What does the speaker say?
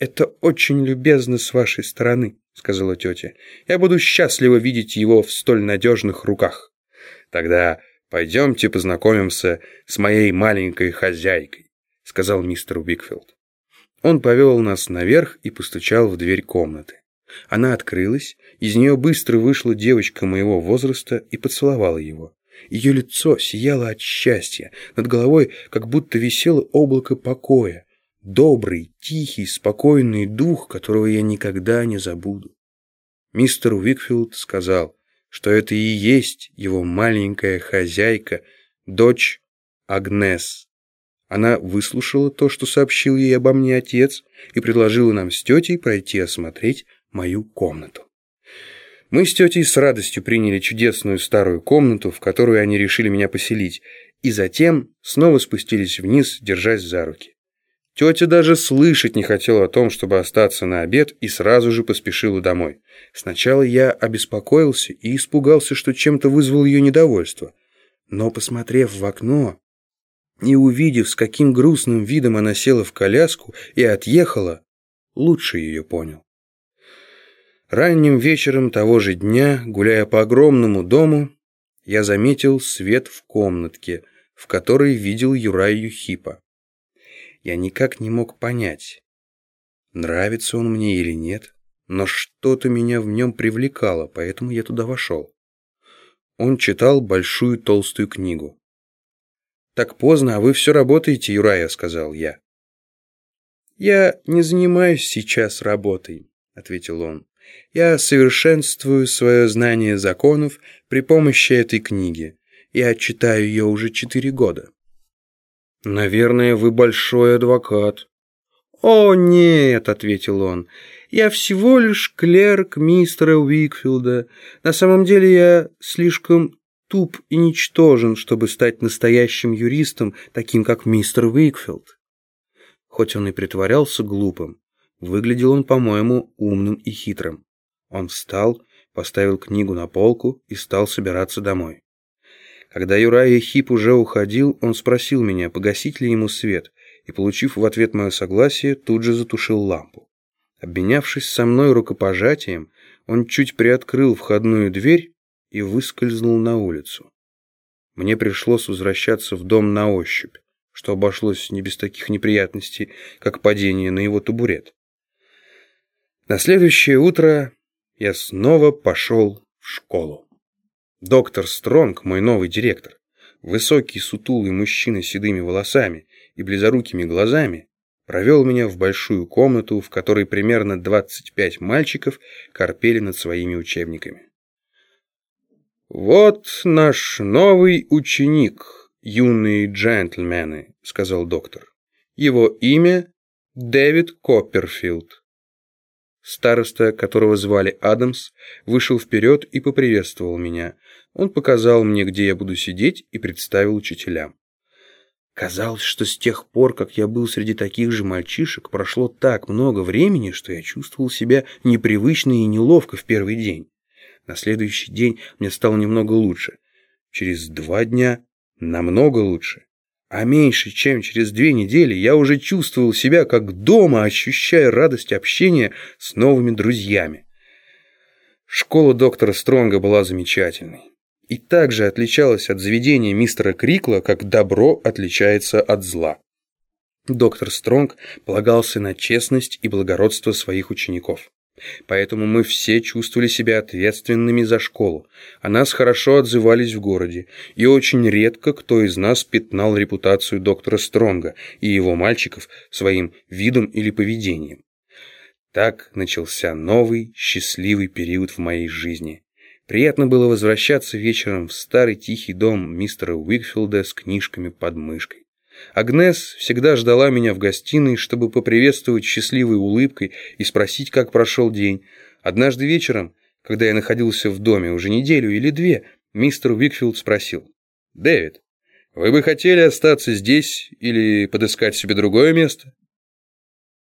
«Это очень любезно с вашей стороны», — сказала тетя. «Я буду счастлива видеть его в столь надежных руках». «Тогда пойдемте познакомимся с моей маленькой хозяйкой», — сказал мистер Уикфилд. Он повел нас наверх и постучал в дверь комнаты. Она открылась, из нее быстро вышла девочка моего возраста и поцеловала его. Ее лицо сияло от счастья, над головой как будто висело облако покоя, добрый, тихий, спокойный дух, которого я никогда не забуду. Мистер Уикфилд сказал, что это и есть его маленькая хозяйка, дочь Агнес. Она выслушала то, что сообщил ей обо мне отец, и предложила нам с тетей пройти осмотреть мою комнату. Мы с тетей с радостью приняли чудесную старую комнату, в которую они решили меня поселить, и затем снова спустились вниз, держась за руки. Тетя даже слышать не хотела о том, чтобы остаться на обед, и сразу же поспешила домой. Сначала я обеспокоился и испугался, что чем-то вызвал ее недовольство. Но, посмотрев в окно и увидев, с каким грустным видом она села в коляску и отъехала, лучше ее понял. Ранним вечером того же дня, гуляя по огромному дому, я заметил свет в комнатке, в которой видел Юраю Хипа я никак не мог понять, нравится он мне или нет, но что-то меня в нем привлекало, поэтому я туда вошел. Он читал большую толстую книгу. «Так поздно, а вы все работаете, Юрая», — сказал я. «Я не занимаюсь сейчас работой», — ответил он. «Я совершенствую свое знание законов при помощи этой книги. Я читаю ее уже четыре года». «Наверное, вы большой адвокат». «О, нет», — ответил он, — «я всего лишь клерк мистера Уикфилда. На самом деле я слишком туп и ничтожен, чтобы стать настоящим юристом, таким как мистер Уикфилд». Хоть он и притворялся глупым, выглядел он, по-моему, умным и хитрым. Он встал, поставил книгу на полку и стал собираться домой. Когда Юрай Хип уже уходил, он спросил меня, погасить ли ему свет, и, получив в ответ мое согласие, тут же затушил лампу. Обменявшись со мной рукопожатием, он чуть приоткрыл входную дверь и выскользнул на улицу. Мне пришлось возвращаться в дом на ощупь, что обошлось не без таких неприятностей, как падение на его табурет. На следующее утро я снова пошел в школу. Доктор Стронг, мой новый директор, высокий сутулый мужчина с седыми волосами и близорукими глазами, провел меня в большую комнату, в которой примерно 25 мальчиков корпели над своими учебниками. «Вот наш новый ученик, юные джентльмены», — сказал доктор. «Его имя Дэвид Копперфилд. Староста, которого звали Адамс, вышел вперед и поприветствовал меня. Он показал мне, где я буду сидеть, и представил учителям. Казалось, что с тех пор, как я был среди таких же мальчишек, прошло так много времени, что я чувствовал себя непривычно и неловко в первый день. На следующий день мне стало немного лучше. Через два дня намного лучше. А меньше, чем через две недели, я уже чувствовал себя как дома, ощущая радость общения с новыми друзьями. Школа доктора Стронга была замечательной. И также отличалась от заведения мистера Крикла, как добро отличается от зла. Доктор Стронг полагался на честность и благородство своих учеников. Поэтому мы все чувствовали себя ответственными за школу. О нас хорошо отзывались в городе, и очень редко кто из нас пятнал репутацию доктора Стронга и его мальчиков своим видом или поведением. Так начался новый, счастливый период в моей жизни. Приятно было возвращаться вечером в старый тихий дом мистера Уикфилда с книжками под мышкой. Агнес всегда ждала меня в гостиной, чтобы поприветствовать счастливой улыбкой и спросить, как прошел день. Однажды вечером, когда я находился в доме уже неделю или две, мистер Уикфилд спросил. «Дэвид, вы бы хотели остаться здесь или подыскать себе другое место?»